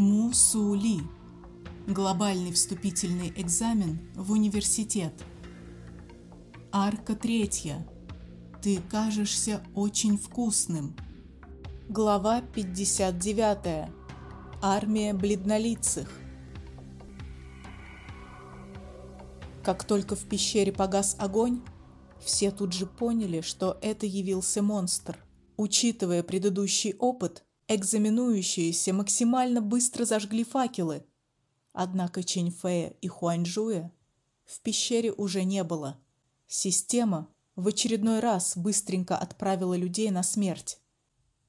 Мусули. Глобальный вступительный экзамен в университет. Арка третья. Ты кажешься очень вкусным. Глава 59. Армия бледнолицых. Как только в пещере погас огонь, все тут же поняли, что это явился монстр. Учитывая предыдущий опыт, экзаменующиеся максимально быстро зажгли факелы. Однако Чэньфэя и Хуаньжуя в пещере уже не было. Система в очередной раз быстренько отправила людей на смерть.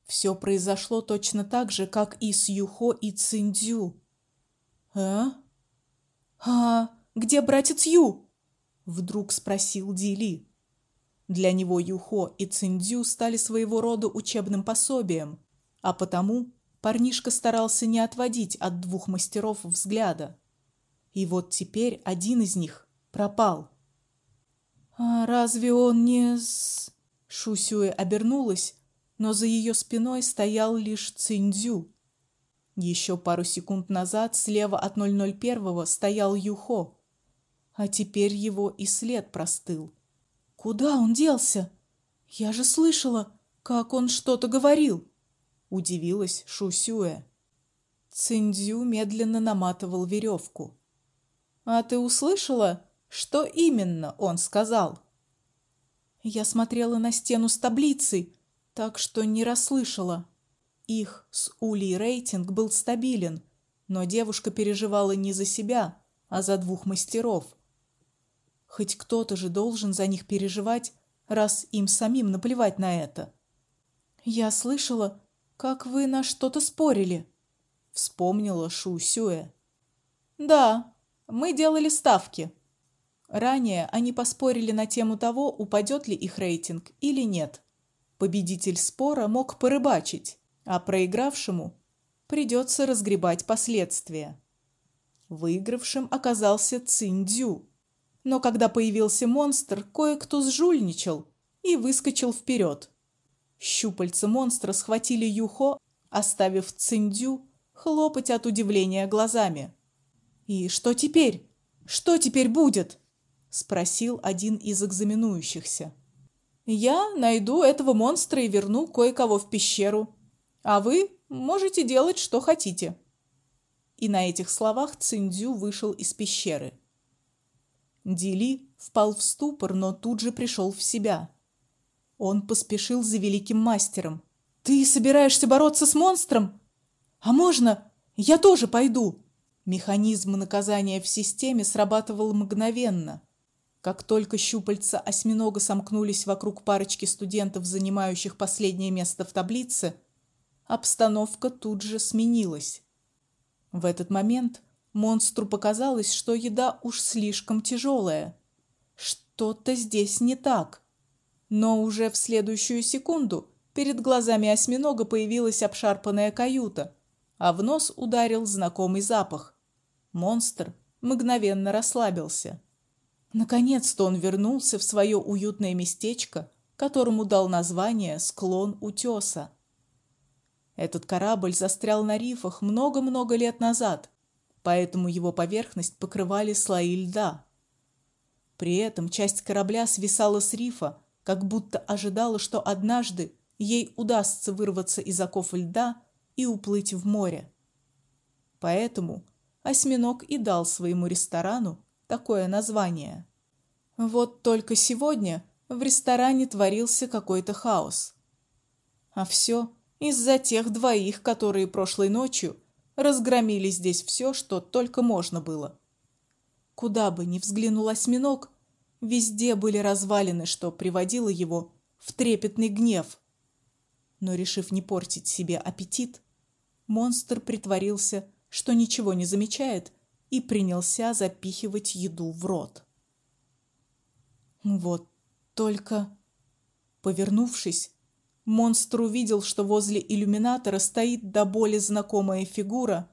Все произошло точно так же, как и с Юхо и Циндзю. А? А, где братец Ю? вдруг спросил Дили. Для него Юхо и Циндзю стали своего рода учебным пособием, а потому парнишка старался не отводить от двух мастеров взгляда. И вот теперь один из них пропал. А разве он не с Шусюэ обернулась, но за ее спиной стоял лишь Циндзю. Еще пару секунд назад слева от 001 стоял Юхо, а теперь его и след простыл. Куда он делся? Я же слышала, как он что-то говорил. Удивилась Шусюэ. Циндзю медленно наматывал веревку. А ты услышала, что именно он сказал? Я смотрела на стену с таблицей, так что не расслышала. Их с Улей рейтинг был стабилен, но девушка переживала не за себя, а за двух мастеров. Хоть кто-то же должен за них переживать, раз им самим наплевать на это. Я слышала, как вы на что-то спорили, вспомнила Шу Сюэ. Да, мы делали ставки. Ранее они поспорили на тему того, упадет ли их рейтинг или нет. Победитель спора мог порыбачить, а проигравшему придется разгребать последствия. Выигравшим оказался Циндзю. Но когда появился монстр, кое-кто сжульничал и выскочил вперед. Щупальца монстра схватили Юхо, оставив Циндю хлопать от удивления глазами. И что теперь? Что теперь будет? спросил один из экзаменующихся. Я найду этого монстра и верну кое-кого в пещеру, а вы можете делать что хотите. И на этих словах Циндю вышел из пещеры. Дили впал в ступор, но тут же пришел в себя. Он поспешил за великим мастером. Ты собираешься бороться с монстром? А можно я тоже пойду? Механизм наказания в системе срабатывал мгновенно. Как только щупальца осьминога сомкнулись вокруг парочки студентов, занимающих последнее место в таблице, обстановка тут же сменилась. В этот момент Монстру показалось, что еда уж слишком тяжелая. Что-то здесь не так. Но уже в следующую секунду перед глазами осьминога появилась обшарпанная каюта, а в нос ударил знакомый запах. Монстр мгновенно расслабился. Наконец-то он вернулся в свое уютное местечко, которому дал название Склон утеса. Этот корабль застрял на рифах много-много лет назад поэтому его поверхность покрывали слои льда. При этом часть корабля свисала с рифа, как будто ожидала, что однажды ей удастся вырваться из оков льда и уплыть в море. Поэтому осьминог и дал своему ресторану такое название. Вот только сегодня в ресторане творился какой-то хаос. А все из-за тех двоих, которые прошлой ночью разгромили здесь все, что только можно было. Куда бы ни взглянул осьминог, везде были развалины, что приводило его в трепетный гнев. Но решив не портить себе аппетит, монстр притворился, что ничего не замечает, и принялся запихивать еду в рот. Вот только повернувшись, Монстр увидел, что возле иллюминатора стоит до боли знакомая фигура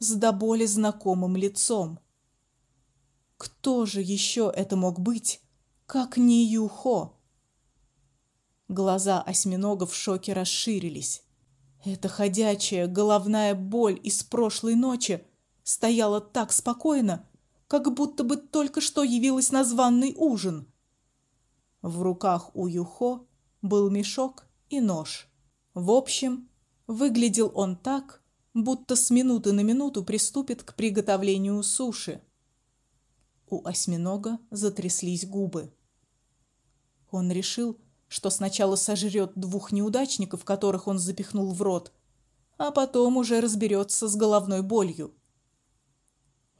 с до боли знакомым лицом. Кто же еще это мог быть, как не Юхо? Глаза осьминога в шоке расширились. Эта ходячая головная боль из прошлой ночи стояла так спокойно, как будто бы только что явилась на званный ужин. В руках у Юхо был мешок и нож. В общем, выглядел он так, будто с минуты на минуту приступит к приготовлению суши. У осьминога затряслись губы. Он решил, что сначала сожрет двух неудачников, которых он запихнул в рот, а потом уже разберется с головной болью.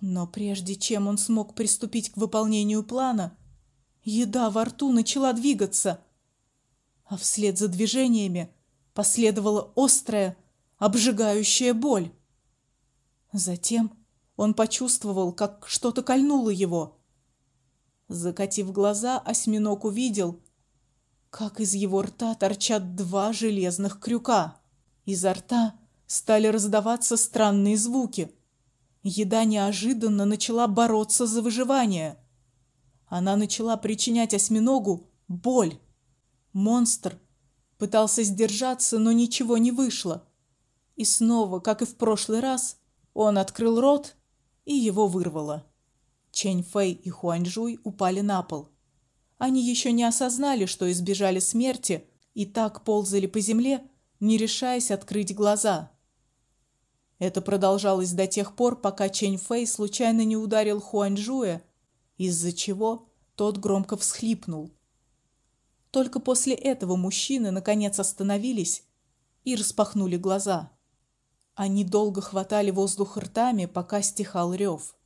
Но прежде чем он смог приступить к выполнению плана, еда во рту начала двигаться, а вслед за движениями последовала острая, обжигающая боль. Затем он почувствовал, как что-то кольнуло его. Закатив глаза, осьминог увидел, как из его рта торчат два железных крюка. Изо рта стали раздаваться странные звуки. Еда неожиданно начала бороться за выживание. Она начала причинять осьминогу боль. Монстр пытался сдержаться, но ничего не вышло. И снова, как и в прошлый раз, он открыл рот, и его вырвало. Чэнь Фэй и Хуань Жуй упали на пол. Они еще не осознали, что избежали смерти, и так ползали по земле, не решаясь открыть глаза. Это продолжалось до тех пор, пока Чэнь Фэй случайно не ударил Хуань Жуя, из-за чего тот громко всхлипнул. Только после этого мужчины наконец остановились и распахнули глаза. Они долго хватали воздух ртами, пока стихал рев.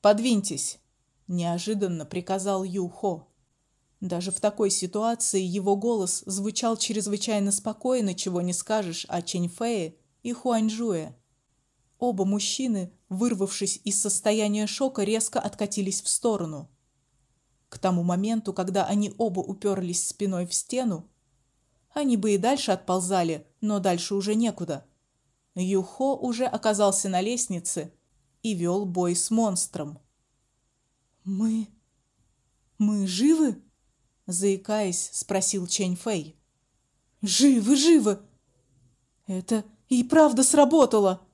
"Подвиньтесь", неожиданно приказал Юхо. Даже в такой ситуации его голос звучал чрезвычайно спокойно, чего не скажешь о Чэньфэе и Хуаньжуе. Оба мужчины, вырвавшись из состояния шока, резко откатились в сторону. К тому моменту, когда они оба уперлись спиной в стену, они бы и дальше отползали, но дальше уже некуда. Юхо уже оказался на лестнице и вел бой с монстром. Мы мы живы? заикаясь, спросил Чэнь Фэй. Живы, живы. Это и правда сработало,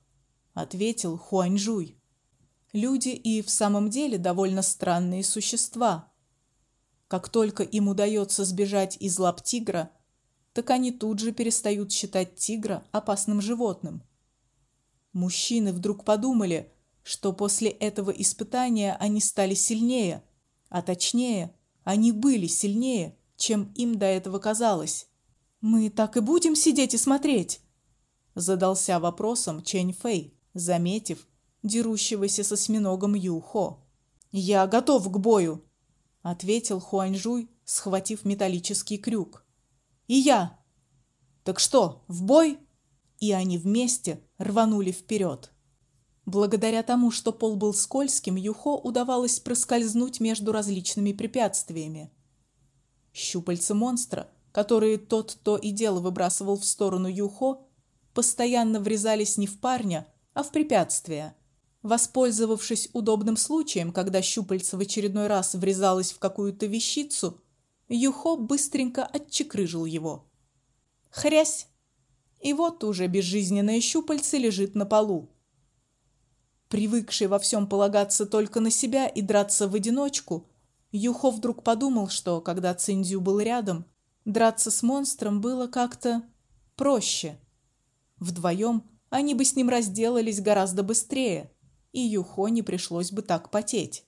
ответил Хуань Жуй. Люди и в самом деле довольно странные существа. Как только им удается сбежать из лап тигра, так они тут же перестают считать тигра опасным животным. Мужчины вдруг подумали, что после этого испытания они стали сильнее, а точнее, они были сильнее, чем им до этого казалось. Мы так и будем сидеть и смотреть, задался вопросом Чэнь Фэй, заметив дерущегося со осьминогом Юхо. Я готов к бою, ответил Хуаньжуй, схватив металлический крюк. И я. Так что, в бой? И они вместе рванули вперед. Благодаря тому, что пол был скользким, Юхо удавалось проскользнуть между различными препятствиями. Щупальца монстра, которые тот то и дело выбрасывал в сторону Юхо, постоянно врезались не в парня, а в препятствия. Воспользовавшись удобным случаем, когда щупальце в очередной раз врезалось в какую-то вещицу, Юхо быстренько отчекрыжил его. Хрясь! И вот уже безжизненное щупальце лежит на полу привыкший во всем полагаться только на себя и драться в одиночку, Юхо вдруг подумал, что когда Циндзю был рядом, драться с монстром было как-то проще. Вдвоем они бы с ним разделались гораздо быстрее, и Юхо не пришлось бы так потеть.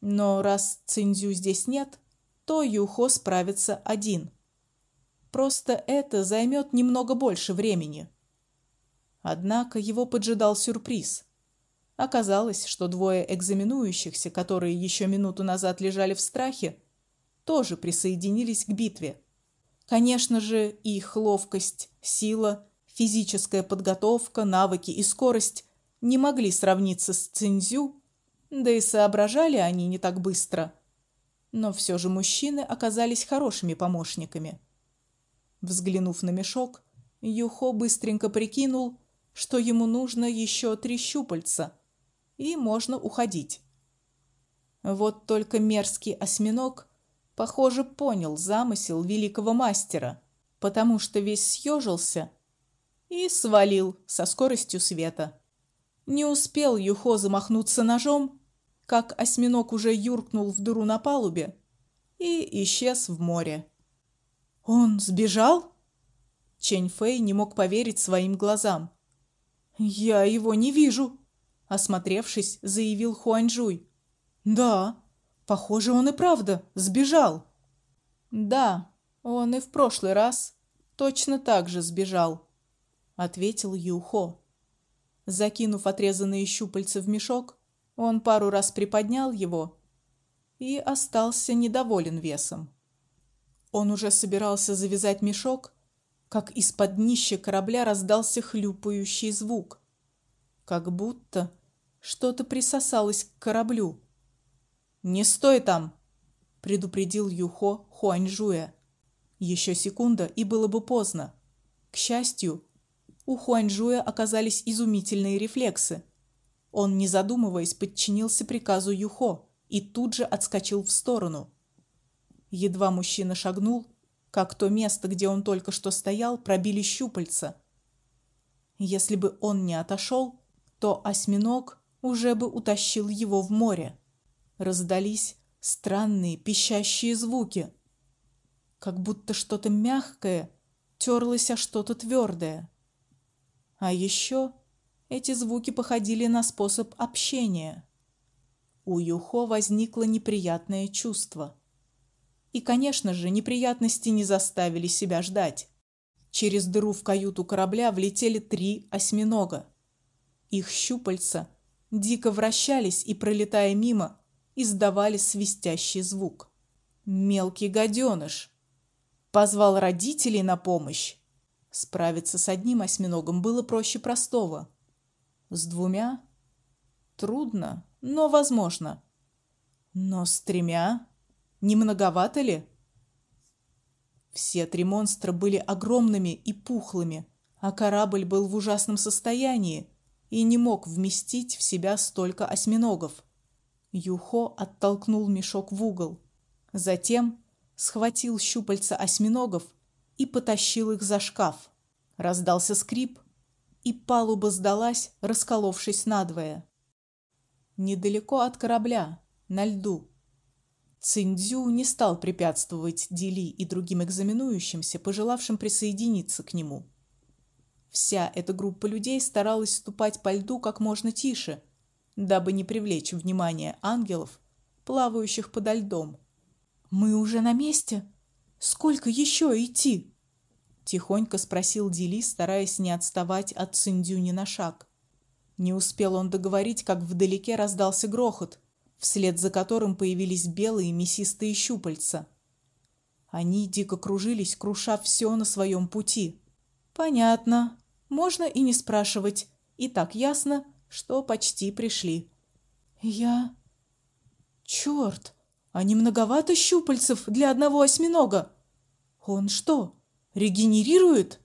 Но раз Циндзю здесь нет, то Юхо справится один. Просто это займет немного больше времени. Однако его поджидал сюрприз. Оказалось, что двое экзаменующихся, которые еще минуту назад лежали в страхе, тоже присоединились к битве. Конечно же, их ловкость, сила, физическая подготовка, навыки и скорость не могли сравниться с Цинзю, да и соображали они не так быстро. Но все же мужчины оказались хорошими помощниками. Взглянув на мешок, Юхо быстренько прикинул, что ему нужно еще три щупальца – и можно уходить. Вот только мерзкий осьминог, похоже, понял замысел великого мастера, потому что весь съежился и свалил со скоростью света. Не успел Юхо замахнуться ножом, как осьминог уже юркнул в дыру на палубе и исчез в море. Он сбежал? Чэнь Фэй не мог поверить своим глазам. Я его не вижу, осмотревшись, заявил Хуаньжуй. Да, похоже, он и правда сбежал. Да, он и в прошлый раз точно так же сбежал, ответил Юхо. Закинув отрезанные щупальца в мешок, он пару раз приподнял его и остался недоволен весом. Он уже собирался завязать мешок, как из-под днища корабля раздался хлюпающий звук, как будто что-то присосалось к кораблю. "Не стой там", предупредил Юхо Хуаньжуя. Еще секунда, и было бы поздно. К счастью, у Хуаньжуя оказались изумительные рефлексы. Он, не задумываясь, подчинился приказу Юхо и тут же отскочил в сторону. Едва мужчина шагнул, как то место, где он только что стоял, пробили щупальца. Если бы он не отошел, то осьминог уже бы утащил его в море. Раздались странные пищащие звуки, как будто что-то мягкое терлось о что-то твердое. А еще эти звуки походили на способ общения. У Юхо возникло неприятное чувство. И, конечно же, неприятности не заставили себя ждать. Через дыру в каюту корабля влетели три осьминога. Их щупальца дико вращались и, пролетая мимо, издавали свистящий звук. Мелкий гаденыш позвал родителей на помощь. Справиться с одним осьминогом было проще простого. С двумя трудно, но возможно. Но с тремя не многовато ли? Все три монстра были огромными и пухлыми, а корабль был в ужасном состоянии и не мог вместить в себя столько осьминогов. Юхо оттолкнул мешок в угол, затем схватил щупальца осьминогов и потащил их за шкаф. Раздался скрип, и палуба сдалась, расколовшись надвое. Недалеко от корабля, на льду, Циндзю не стал препятствовать Дили и другим экзаменующимся, пожелавшим присоединиться к нему. Вся эта группа людей старалась ступать по льду как можно тише, дабы не привлечь внимание ангелов, плавающих подо льдом. Мы уже на месте. Сколько еще идти? тихонько спросил Дили, стараясь не отставать от Циндзю ни на шаг. Не успел он договорить, как вдалеке раздался грохот вслед за которым появились белые мясистые щупальца. Они дико кружились, круша все на своем пути. Понятно. Можно и не спрашивать. И так ясно, что почти пришли. Я Черт! А не многовато щупальцев для одного осьминога? Он что, регенерирует?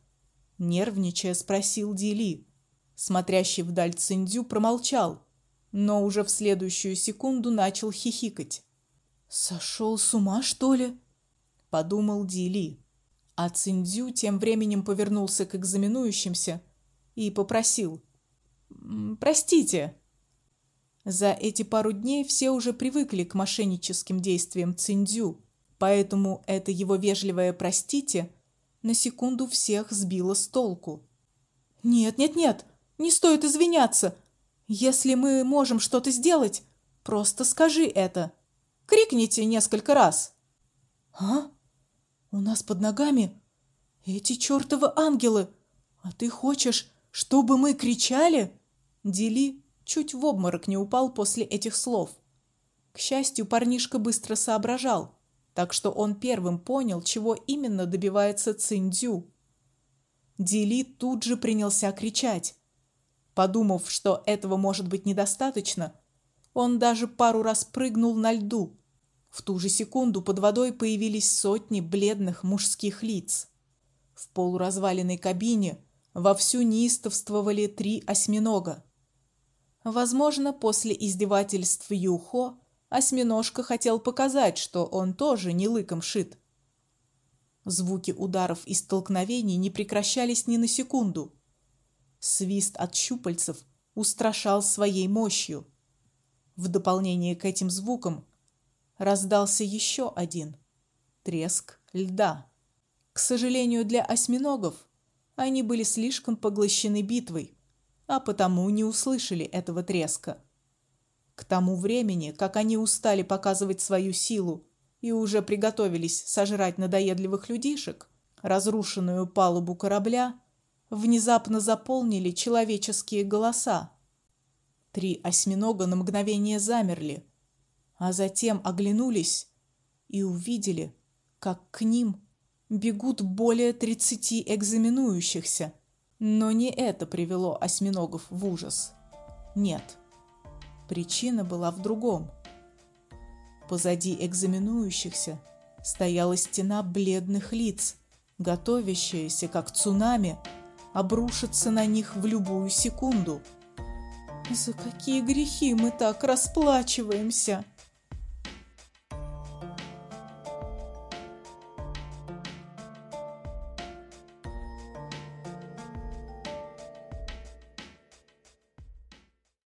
нервничая спросил Дили. Смотрящий вдаль Циндю промолчал но уже в следующую секунду начал хихикать. Сошел с ума, что ли? подумал Дили. А Циндзю тем временем повернулся к экзаменующимся и попросил: "Простите, за эти пару дней все уже привыкли к мошенническим действиям Циндзю, поэтому это его вежливое простите на секунду всех сбило с толку. Нет, нет, нет, не стоит извиняться. Если мы можем что-то сделать, просто скажи это. Крикните несколько раз. А? У нас под ногами эти чертовы ангелы. А ты хочешь, чтобы мы кричали? Дили чуть в обморок не упал после этих слов. К счастью, парнишка быстро соображал, так что он первым понял, чего именно добивается Циндзю. Дили тут же принялся кричать. Подумав, что этого может быть недостаточно, он даже пару раз прыгнул на льду. В ту же секунду под водой появились сотни бледных мужских лиц. В полуразваленной кабине вовсю неистовствовали три осьминога. Возможно, после издевательств Юхо осьминожка хотел показать, что он тоже не лыком шит. Звуки ударов и столкновений не прекращались ни на секунду. Свист от щупальцев устрашал своей мощью. В дополнение к этим звукам раздался еще один треск льда. К сожалению для осьминогов, они были слишком поглощены битвой, а потому не услышали этого треска. К тому времени, как они устали показывать свою силу и уже приготовились сожрать надоедливых людишек, разрушенную палубу корабля внезапно заполнили человеческие голоса. Три осьминога на мгновение замерли, а затем оглянулись и увидели, как к ним бегут более тридцати экзаменующихся. Но не это привело осьминогов в ужас. Нет. Причина была в другом. Позади экзаменующихся стояла стена бледных лиц, готовящаяся, как цунами, обрушиться на них в любую секунду. «За какие грехи мы так расплачиваемся?»